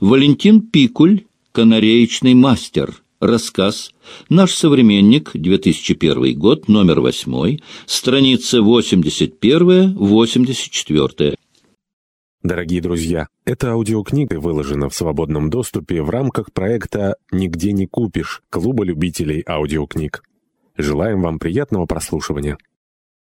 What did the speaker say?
Валентин Пикуль, канареечный мастер. Рассказ. Наш современник, 2001 год, номер 8, страница 81-84. Дорогие друзья, эта аудиокнига выложена в свободном доступе в рамках проекта «Нигде не купишь» Клуба любителей аудиокниг. Желаем вам приятного прослушивания.